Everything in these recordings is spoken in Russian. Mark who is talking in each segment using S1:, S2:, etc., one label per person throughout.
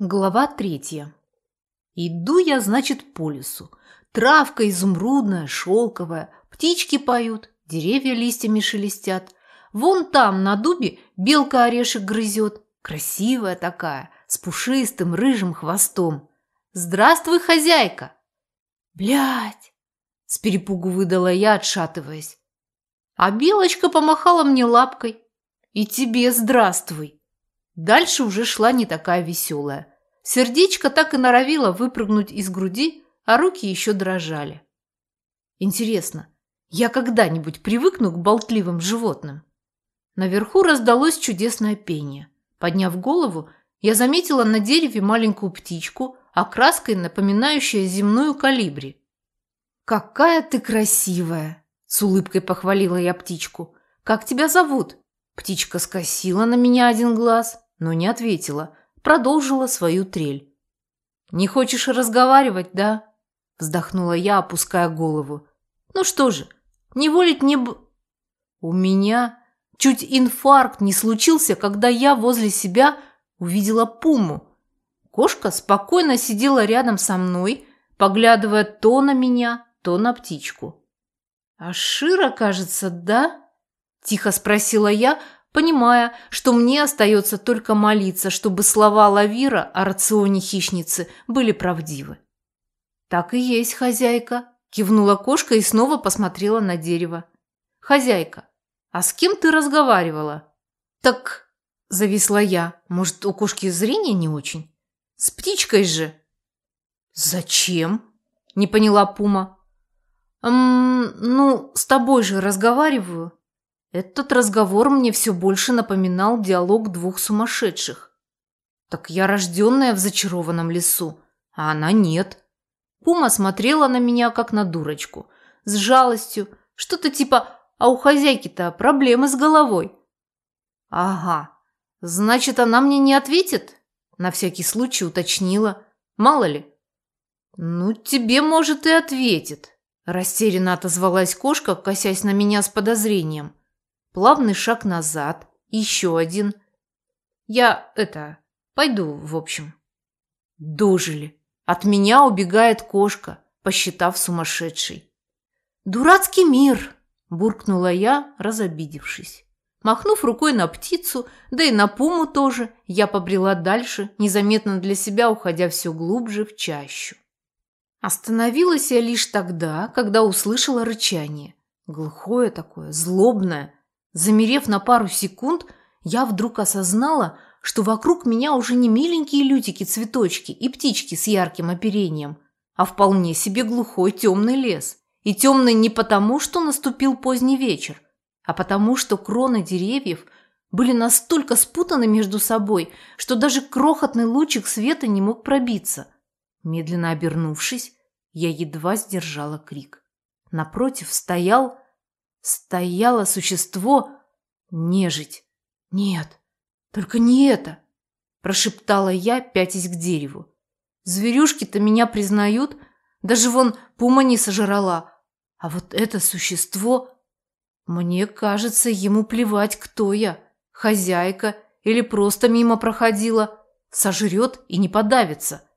S1: Глава третья. Иду я, значит, по лесу. Травка изумрудная, шелковая, птички поют, деревья листьями шелестят. Вон там, на дубе, белка орешек грызет. Красивая такая, с пушистым рыжим хвостом. «Здравствуй, хозяйка!» «Блядь!» – с перепугу выдала я, отшатываясь. А белочка помахала мне лапкой. «И тебе здравствуй!» Дальше уже шла не такая веселая. Сердечко так и норовило выпрыгнуть из груди, а руки еще дрожали. Интересно, я когда-нибудь привыкну к болтливым животным? Наверху раздалось чудесное пение. Подняв голову, я заметила на дереве маленькую птичку, окраской напоминающую земную калибри. «Какая ты красивая!» – с улыбкой похвалила я птичку. «Как тебя зовут?» Птичка скосила на меня один глаз, но не ответила, продолжила свою трель. «Не хочешь разговаривать, да?» Вздохнула я, опуская голову. «Ну что же, не волить не б...» У меня чуть инфаркт не случился, когда я возле себя увидела пуму. Кошка спокойно сидела рядом со мной, поглядывая то на меня, то на птичку. «А Шира, кажется, да?» – тихо спросила я, понимая, что мне остается только молиться, чтобы слова Лавира о рационе хищницы были правдивы. «Так и есть, хозяйка», – кивнула кошка и снова посмотрела на дерево. «Хозяйка, а с кем ты разговаривала?» «Так...» – зависла я. «Может, у кошки зрение не очень?» «С птичкой же!» «Зачем?» – не поняла Пума. «Эм, ну, с тобой же разговариваю. Этот разговор мне все больше напоминал диалог двух сумасшедших. Так я рожденная в зачарованном лесу, а она нет. Пума смотрела на меня, как на дурочку, с жалостью, что-то типа «А у хозяйки-то проблемы с головой». «Ага, значит, она мне не ответит?» На всякий случай уточнила. «Мало ли». «Ну, тебе, может, и ответит», растерянно отозвалась кошка, косясь на меня с подозрением. Плавный шаг назад. Еще один. Я, это, пойду, в общем. Дожили. От меня убегает кошка, посчитав сумасшедшей. «Дурацкий мир!» – буркнула я, разобидевшись. Махнув рукой на птицу, да и на пуму тоже, я побрела дальше, незаметно для себя уходя все глубже в чащу. Остановилась я лишь тогда, когда услышала рычание. Глухое такое, злобное, Замерев на пару секунд, я вдруг осознала, что вокруг меня уже не миленькие лютики-цветочки и птички с ярким оперением, а вполне себе глухой темный лес. И темный не потому, что наступил поздний вечер, а потому, что кроны деревьев были настолько спутаны между собой, что даже крохотный лучик света не мог пробиться. Медленно обернувшись, я едва сдержала крик. Напротив стоял стояло существо нежить. Нет, только не это, прошептала я, пятясь к дереву. Зверюшки-то меня признают, даже вон пума не сожрала. А вот это существо... Мне кажется, ему плевать, кто я, хозяйка или просто мимо проходила. Сожрет и не подавится.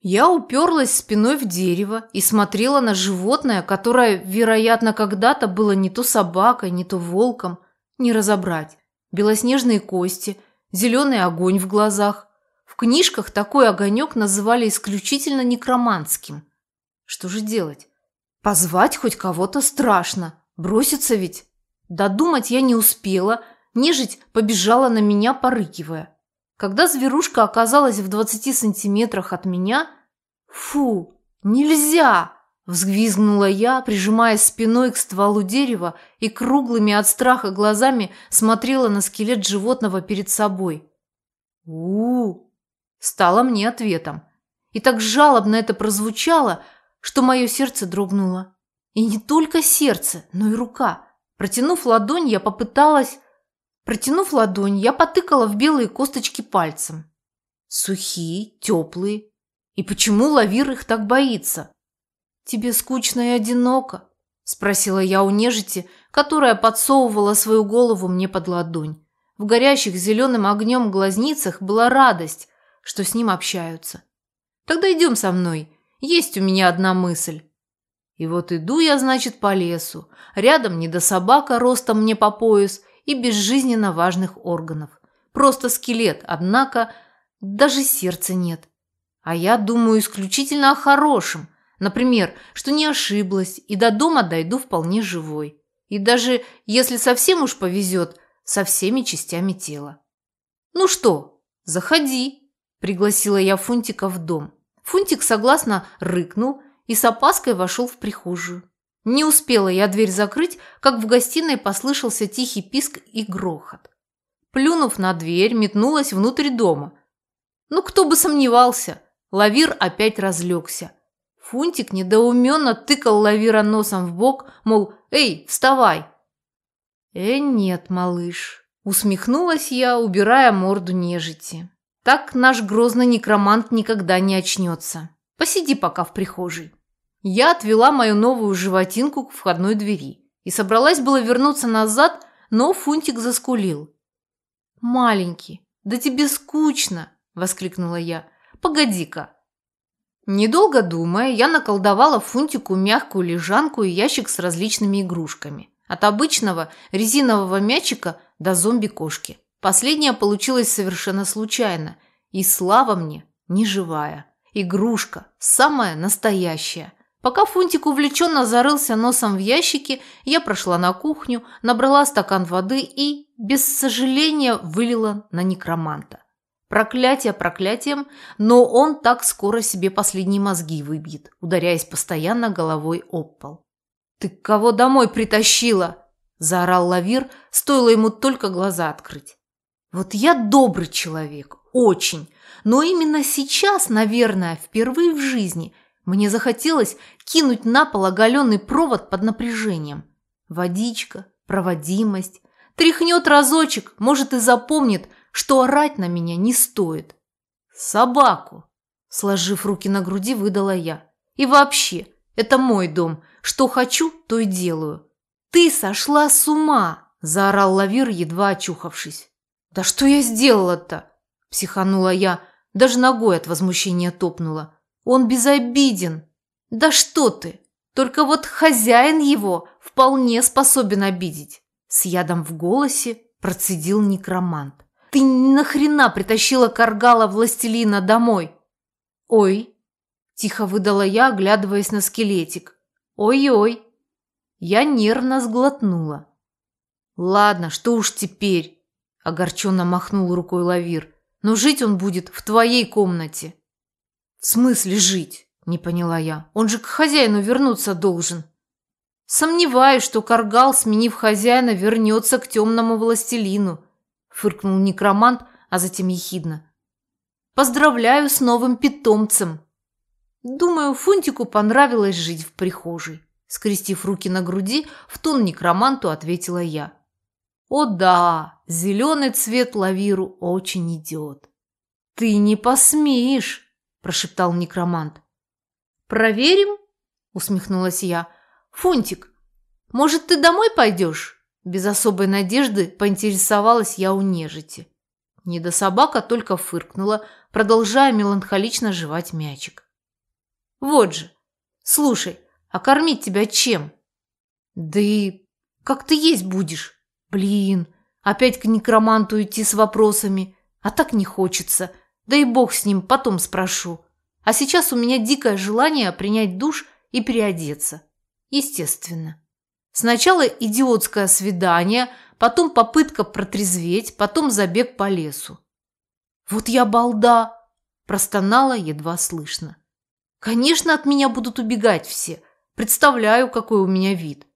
S1: Я уперлась спиной в дерево и смотрела на животное, которое, вероятно, когда-то было не то собакой, не то волком, не разобрать. Белоснежные кости, зеленый огонь в глазах. В книжках такой огонек называли исключительно некроманским. Что же делать? Позвать хоть кого-то страшно. Броситься ведь? Додумать я не успела, нежить побежала на меня, порыкивая. Когда зверушка оказалась в двадцати сантиметрах от меня, «Фу, нельзя!» – взвизгнула я, прижимаясь спиной к стволу дерева и круглыми от страха глазами смотрела на скелет животного перед собой. у, -у, стало мне ответом. И так жалобно это прозвучало, что мое сердце дрогнуло. И не только сердце, но и рука. Протянув ладонь, я попыталась... Протянув ладонь, я потыкала в белые косточки пальцем. Сухие, теплые, и почему Лавир их так боится? Тебе скучно и одиноко? Спросила я у нежити, которая подсовывала свою голову мне под ладонь. В горящих зеленым огнем глазницах была радость, что с ним общаются. Тогда идем со мной. Есть у меня одна мысль. И вот иду я, значит, по лесу. Рядом не до собака ростом мне по пояс и безжизненно важных органов. Просто скелет, однако даже сердца нет. А я думаю исключительно о хорошем. Например, что не ошиблась и до дома дойду вполне живой. И даже, если совсем уж повезет, со всеми частями тела. «Ну что, заходи», – пригласила я Фунтика в дом. Фунтик согласно рыкнул и с опаской вошел в прихожую. Не успела я дверь закрыть, как в гостиной послышался тихий писк и грохот. Плюнув на дверь, метнулась внутрь дома. Ну, кто бы сомневался, Лавир опять разлегся. Фунтик недоуменно тыкал Лавира носом в бок, мол, «Эй, вставай!» «Э, нет, малыш», – усмехнулась я, убирая морду нежити. «Так наш грозный некромант никогда не очнется. Посиди пока в прихожей». Я отвела мою новую животинку к входной двери и собралась было вернуться назад, но Фунтик заскулил. «Маленький, да тебе скучно!» – воскликнула я. «Погоди-ка!» Недолго думая, я наколдовала Фунтику мягкую лежанку и ящик с различными игрушками. От обычного резинового мячика до зомби-кошки. Последняя получилась совершенно случайно. И слава мне, не живая. Игрушка, самая настоящая. Пока Фунтик увлеченно зарылся носом в ящике, я прошла на кухню, набрала стакан воды и, без сожаления, вылила на некроманта. Проклятие проклятием, но он так скоро себе последние мозги выбьет, ударяясь постоянно головой об пол. «Ты кого домой притащила?» – заорал Лавир, стоило ему только глаза открыть. «Вот я добрый человек, очень, но именно сейчас, наверное, впервые в жизни – мне захотелось кинуть на пол оголенный провод под напряжением. Водичка, проводимость. Тряхнет разочек, может и запомнит, что орать на меня не стоит. Собаку, сложив руки на груди, выдала я. И вообще, это мой дом. Что хочу, то и делаю. Ты сошла с ума, заорал Лавир, едва очухавшись. Да что я сделала-то? Психанула я, даже ногой от возмущения топнула. Он безобиден. Да что ты! Только вот хозяин его вполне способен обидеть. С ядом в голосе процедил некромант. Ты нахрена притащила Каргала властелина домой? Ой, тихо выдала я, оглядываясь на скелетик. Ой-ой. Я нервно сглотнула. Ладно, что уж теперь, огорченно махнул рукой Лавир. Но жить он будет в твоей комнате. «В смысле жить?» – не поняла я. «Он же к хозяину вернуться должен». «Сомневаюсь, что Каргал, сменив хозяина, вернется к темному властелину», – фыркнул некромант, а затем ехидно. «Поздравляю с новым питомцем!» Думаю, Фунтику понравилось жить в прихожей. Скрестив руки на груди, в тон некроманту ответила я. «О да, зеленый цвет лавиру очень идет». «Ты не посмеешь!» Прошептал некромант. «Проверим?» – усмехнулась я. «Фунтик, может, ты домой пойдешь?» Без особой надежды поинтересовалась я у нежити. Недособака только фыркнула, продолжая меланхолично жевать мячик. «Вот же! Слушай, а кормить тебя чем?» «Да и как ты есть будешь? Блин, опять к некроманту идти с вопросами, а так не хочется. Да и бог с ним, потом спрошу. А сейчас у меня дикое желание принять душ и переодеться. Естественно. Сначала идиотское свидание, потом попытка протрезветь, потом забег по лесу. «Вот я балда!» – простонала едва слышно. «Конечно, от меня будут убегать все. Представляю, какой у меня вид».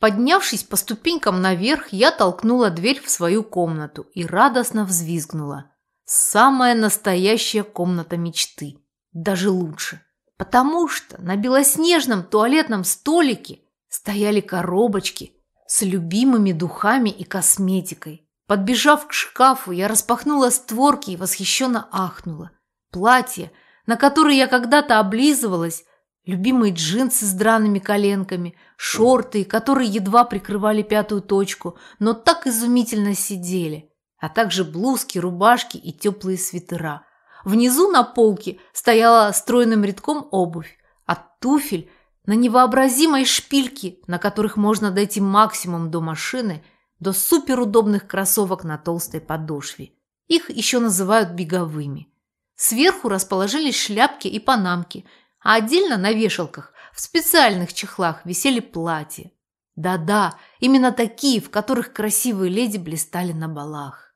S1: Поднявшись по ступенькам наверх, я толкнула дверь в свою комнату и радостно взвизгнула. Самая настоящая комната мечты. Даже лучше. Потому что на белоснежном туалетном столике стояли коробочки с любимыми духами и косметикой. Подбежав к шкафу, я распахнула створки и восхищенно ахнула. Платье, на которое я когда-то облизывалась, любимые джинсы с драными коленками, шорты, которые едва прикрывали пятую точку, но так изумительно сидели – а также блузки, рубашки и теплые свитера. Внизу на полке стояла стройным рядком обувь, от туфель на невообразимой шпильке, на которых можно дойти максимум до машины, до суперудобных кроссовок на толстой подошве. Их еще называют беговыми. Сверху расположились шляпки и панамки, а отдельно на вешалках в специальных чехлах висели платья. Да-да, именно такие, в которых красивые леди блистали на балах.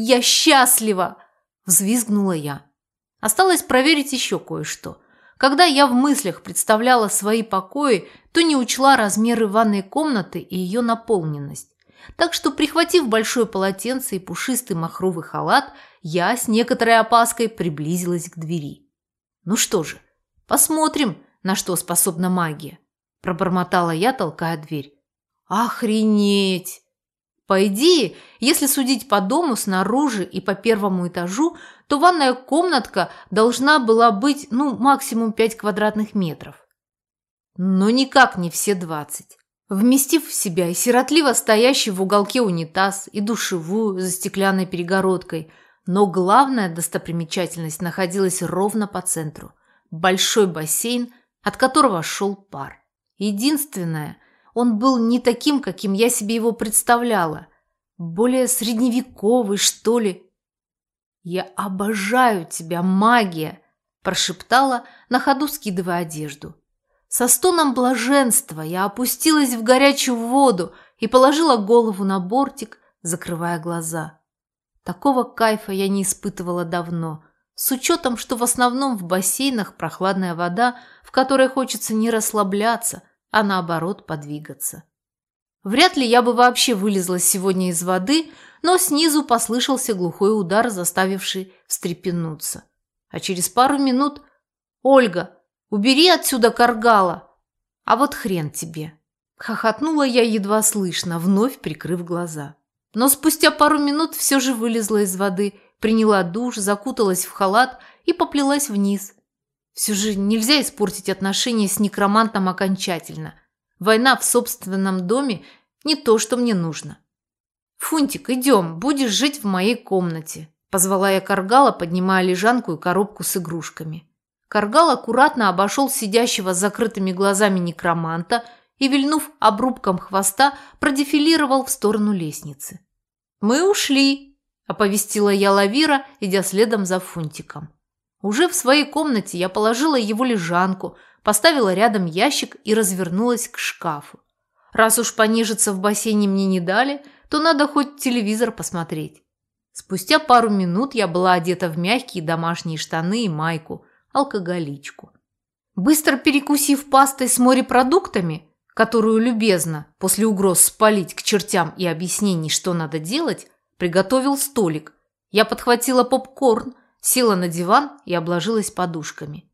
S1: «Я счастлива!» – взвизгнула я. Осталось проверить еще кое-что. Когда я в мыслях представляла свои покои, то не учла размеры ванной комнаты и ее наполненность. Так что, прихватив большое полотенце и пушистый махровый халат, я с некоторой опаской приблизилась к двери. «Ну что же, посмотрим, на что способна магия», – пробормотала я, толкая дверь. «Охренеть!» По идее, если судить по дому снаружи и по первому этажу, то ванная комнатка должна была быть, ну, максимум 5 квадратных метров. Но никак не все 20. Вместив в себя и сиротливо стоящий в уголке унитаз, и душевую за стеклянной перегородкой, но главная достопримечательность находилась ровно по центру. Большой бассейн, от которого шел пар. Единственное – он был не таким, каким я себе его представляла. Более средневековый, что ли. «Я обожаю тебя, магия!» – прошептала, на ходу скидывая одежду. Со стоном блаженства я опустилась в горячую воду и положила голову на бортик, закрывая глаза. Такого кайфа я не испытывала давно, с учетом, что в основном в бассейнах прохладная вода, в которой хочется не расслабляться, а наоборот подвигаться. Вряд ли я бы вообще вылезла сегодня из воды, но снизу послышался глухой удар, заставивший встрепенуться. А через пару минут «Ольга, убери отсюда каргала!» «А вот хрен тебе!» Хохотнула я едва слышно, вновь прикрыв глаза. Но спустя пару минут все же вылезла из воды, приняла душ, закуталась в халат и поплелась вниз, все же нельзя испортить отношения с некромантом окончательно. Война в собственном доме не то, что мне нужно. «Фунтик, идем, будешь жить в моей комнате», – позвала я Каргала, поднимая лежанку и коробку с игрушками. Каргал аккуратно обошел сидящего с закрытыми глазами некроманта и, вильнув обрубком хвоста, продефилировал в сторону лестницы. «Мы ушли», – оповестила я Лавира, идя следом за Фунтиком. Уже в своей комнате я положила его лежанку, поставила рядом ящик и развернулась к шкафу. Раз уж понежиться в бассейне мне не дали, то надо хоть телевизор посмотреть. Спустя пару минут я была одета в мягкие домашние штаны и майку, алкоголичку. Быстро перекусив пастой с морепродуктами, которую любезно, после угроз спалить к чертям и объяснений, что надо делать, приготовил столик. Я подхватила попкорн, села на диван и обложилась подушками.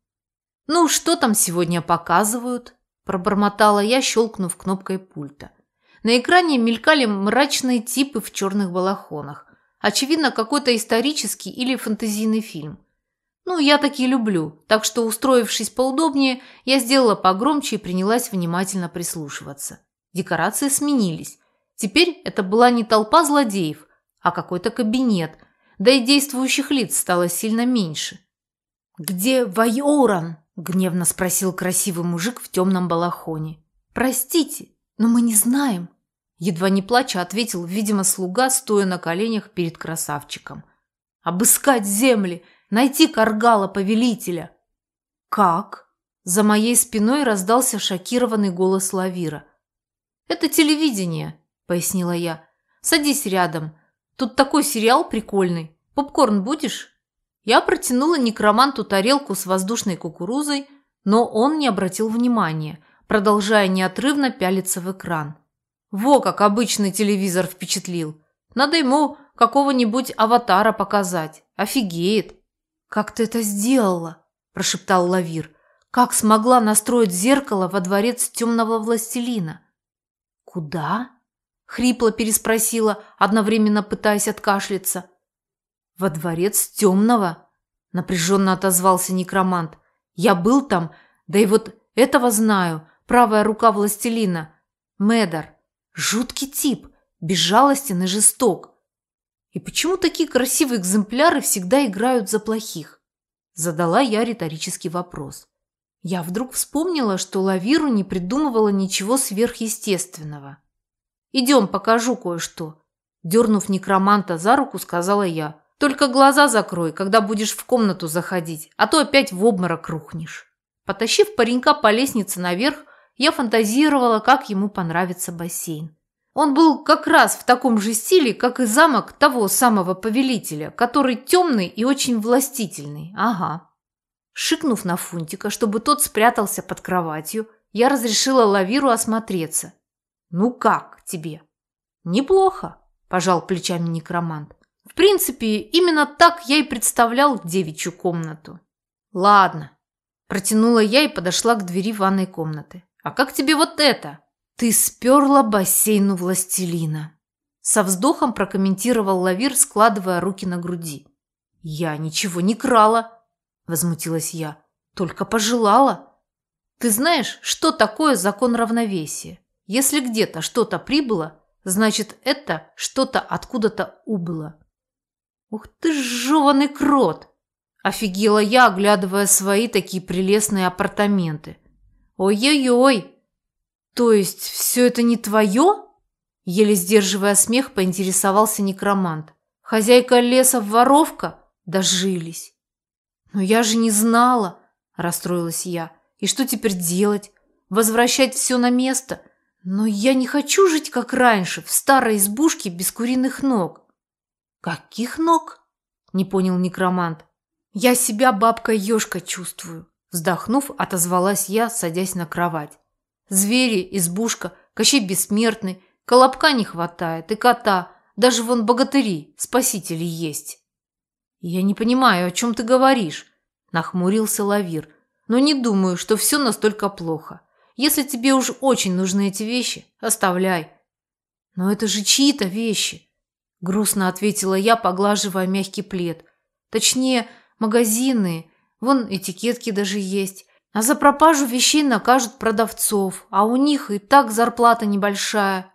S1: «Ну, что там сегодня показывают?» – пробормотала я, щелкнув кнопкой пульта. На экране мелькали мрачные типы в черных балахонах. Очевидно, какой-то исторический или фэнтезийный фильм. Ну, я такие люблю, так что, устроившись поудобнее, я сделала погромче и принялась внимательно прислушиваться. Декорации сменились. Теперь это была не толпа злодеев, а какой-то кабинет, да и действующих лиц стало сильно меньше. «Где Вайоран?» – гневно спросил красивый мужик в темном балахоне. «Простите, но мы не знаем», – едва не плача ответил, видимо, слуга, стоя на коленях перед красавчиком. «Обыскать земли, найти каргала повелителя». «Как?» – за моей спиной раздался шокированный голос Лавира. «Это телевидение», – пояснила я. «Садись рядом, Тут такой сериал прикольный. Попкорн будешь?» Я протянула некроманту тарелку с воздушной кукурузой, но он не обратил внимания, продолжая неотрывно пялиться в экран. Во как обычный телевизор впечатлил. Надо ему какого-нибудь аватара показать. Офигеет. «Как ты это сделала?» – прошептал Лавир. «Как смогла настроить зеркало во дворец темного властелина?» «Куда?» Хрипло переспросила, одновременно пытаясь откашляться. «Во дворец темного?» – напряженно отозвался некромант. «Я был там, да и вот этого знаю, правая рука властелина. Медар. Жуткий тип, безжалостен и жесток. И почему такие красивые экземпляры всегда играют за плохих? Задала я риторический вопрос. Я вдруг вспомнила, что Лавиру не придумывала ничего сверхъестественного. «Идем, покажу кое-что», – дернув некроманта за руку, сказала я. «Только глаза закрой, когда будешь в комнату заходить, а то опять в обморок рухнешь». Потащив паренька по лестнице наверх, я фантазировала, как ему понравится бассейн. Он был как раз в таком же стиле, как и замок того самого повелителя, который темный и очень властительный. Ага. Шикнув на Фунтика, чтобы тот спрятался под кроватью, я разрешила Лавиру осмотреться. «Ну как тебе?» «Неплохо», – пожал плечами некромант. «В принципе, именно так я и представлял девичью комнату». «Ладно», – протянула я и подошла к двери ванной комнаты. «А как тебе вот это?» «Ты сперла бассейну властелина», – со вздохом прокомментировал Лавир, складывая руки на груди. «Я ничего не крала», – возмутилась я. «Только пожелала». «Ты знаешь, что такое закон равновесия? Если где-то что-то прибыло, значит, это что-то откуда-то убыло». «Ух ты ж жеванный крот!» – офигела я, оглядывая свои такие прелестные апартаменты. «Ой-ой-ой! То есть все это не твое?» Еле сдерживая смех, поинтересовался некромант. «Хозяйка леса воровка? Дожились!» «Но я же не знала!» – расстроилась я. «И что теперь делать? Возвращать все на место? Но я не хочу жить, как раньше, в старой избушке без куриных ног». «Каких ног?» – не понял некромант. «Я себя бабка-ешка чувствую», – вздохнув, отозвалась я, садясь на кровать. «Звери, избушка, Кощей бессмертный, колобка не хватает и кота, даже вон богатыри, спасители есть». «Я не понимаю, о чем ты говоришь», – нахмурился Лавир. «Но не думаю, что все настолько плохо. Если тебе уж очень нужны эти вещи, оставляй». «Но это же чьи-то вещи», – грустно ответила я, поглаживая мягкий плед. «Точнее, магазины, вон этикетки даже есть. А за пропажу вещей накажут продавцов, а у них и так зарплата небольшая».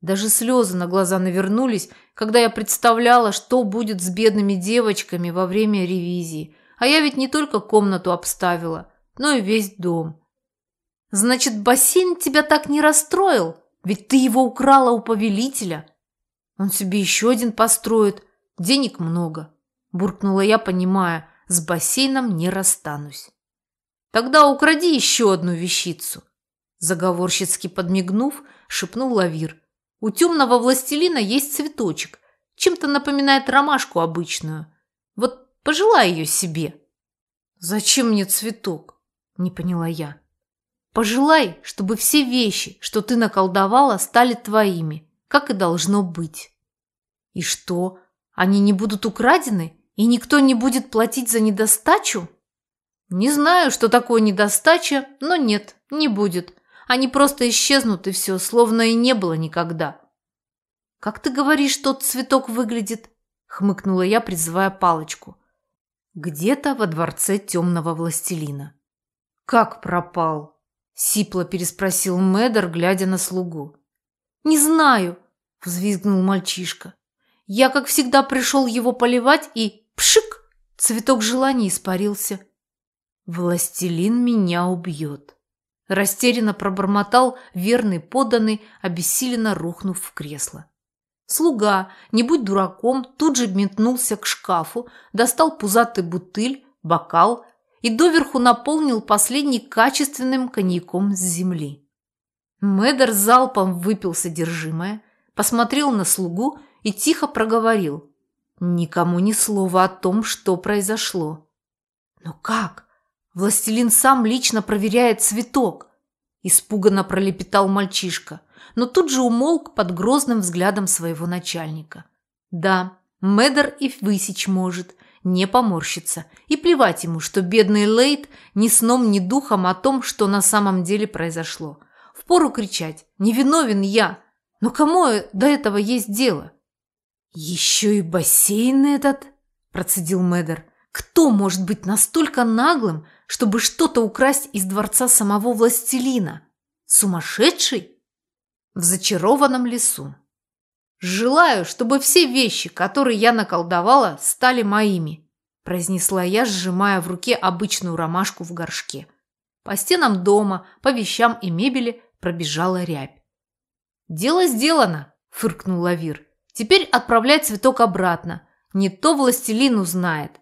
S1: Даже слезы на глаза навернулись, когда я представляла, что будет с бедными девочками во время ревизии. А я ведь не только комнату обставила, но и весь дом. Значит, бассейн тебя так не расстроил? Ведь ты его украла у повелителя. Он себе еще один построит. Денег много. Буркнула я, понимая, с бассейном не расстанусь. Тогда укради еще одну вещицу. Заговорщицки подмигнув, шепнул Лавир – у темного властелина есть цветочек. Чем-то напоминает ромашку обычную. Вот пожелай ее себе. Зачем мне цветок? Не поняла я. Пожелай, чтобы все вещи, что ты наколдовала, стали твоими, как и должно быть. И что, они не будут украдены, и никто не будет платить за недостачу? Не знаю, что такое недостача, но нет, не будет. Они просто исчезнут, и все, словно и не было никогда. «Как ты говоришь, тот цветок выглядит?» – хмыкнула я, призывая палочку. «Где-то во дворце темного властелина». «Как пропал?» – сипло переспросил Мэддер, глядя на слугу. «Не знаю», – взвизгнул мальчишка. «Я, как всегда, пришел его поливать, и пшик!» Цветок желания испарился. «Властелин меня убьет». Растерянно пробормотал верный подданный, обессиленно рухнув в кресло. Слуга, не будь дураком, тут же метнулся к шкафу, достал пузатый бутыль, бокал и доверху наполнил последний качественным коньяком с земли. Мэдер залпом выпил содержимое, посмотрел на слугу и тихо проговорил. Никому ни слова о том, что произошло. «Но как? Властелин сам лично проверяет цветок. Испуганно пролепетал мальчишка, но тут же умолк под грозным взглядом своего начальника. Да, Медер и высечь может, не поморщится, и плевать ему, что бедный Лейт ни сном, ни духом о том, что на самом деле произошло. Впору кричать «Невиновен я!» Но кому до этого есть дело? «Еще и бассейн этот!» – процедил Медер. «Кто может быть настолько наглым, чтобы что-то украсть из дворца самого властелина. Сумасшедший? В зачарованном лесу. Желаю, чтобы все вещи, которые я наколдовала, стали моими, произнесла я, сжимая в руке обычную ромашку в горшке. По стенам дома, по вещам и мебели пробежала рябь. «Дело сделано!» – фыркнул Лавир. «Теперь отправляй цветок обратно. Не то властелин узнает».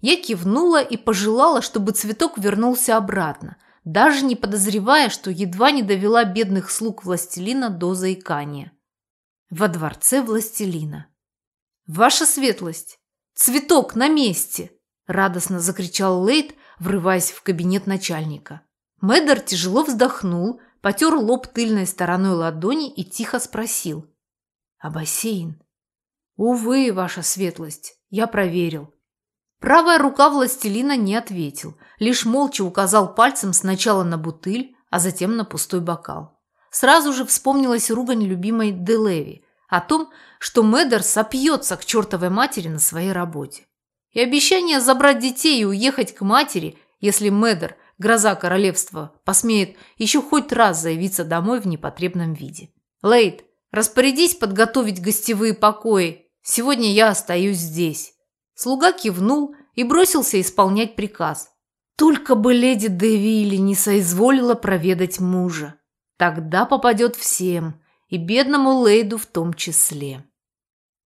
S1: Я кивнула и пожелала, чтобы цветок вернулся обратно, даже не подозревая, что едва не довела бедных слуг властелина до заикания. Во дворце властелина. «Ваша светлость! Цветок на месте!» – радостно закричал Лейт, врываясь в кабинет начальника. Мэддер тяжело вздохнул, потер лоб тыльной стороной ладони и тихо спросил. «А бассейн?» «Увы, ваша светлость, я проверил». Правая рука властелина не ответил, лишь молча указал пальцем сначала на бутыль, а затем на пустой бокал. Сразу же вспомнилась ругань любимой Делеви о том, что Мэддер сопьется к чертовой матери на своей работе. И обещание забрать детей и уехать к матери, если Мэддер – гроза королевства, посмеет еще хоть раз заявиться домой в непотребном виде. Лейд, распорядись подготовить гостевые покои. Сегодня я остаюсь здесь. Слуга кивнул и бросился исполнять приказ. Только бы леди Девилли не соизволила проведать мужа. Тогда попадет всем, и бедному Лейду в том числе.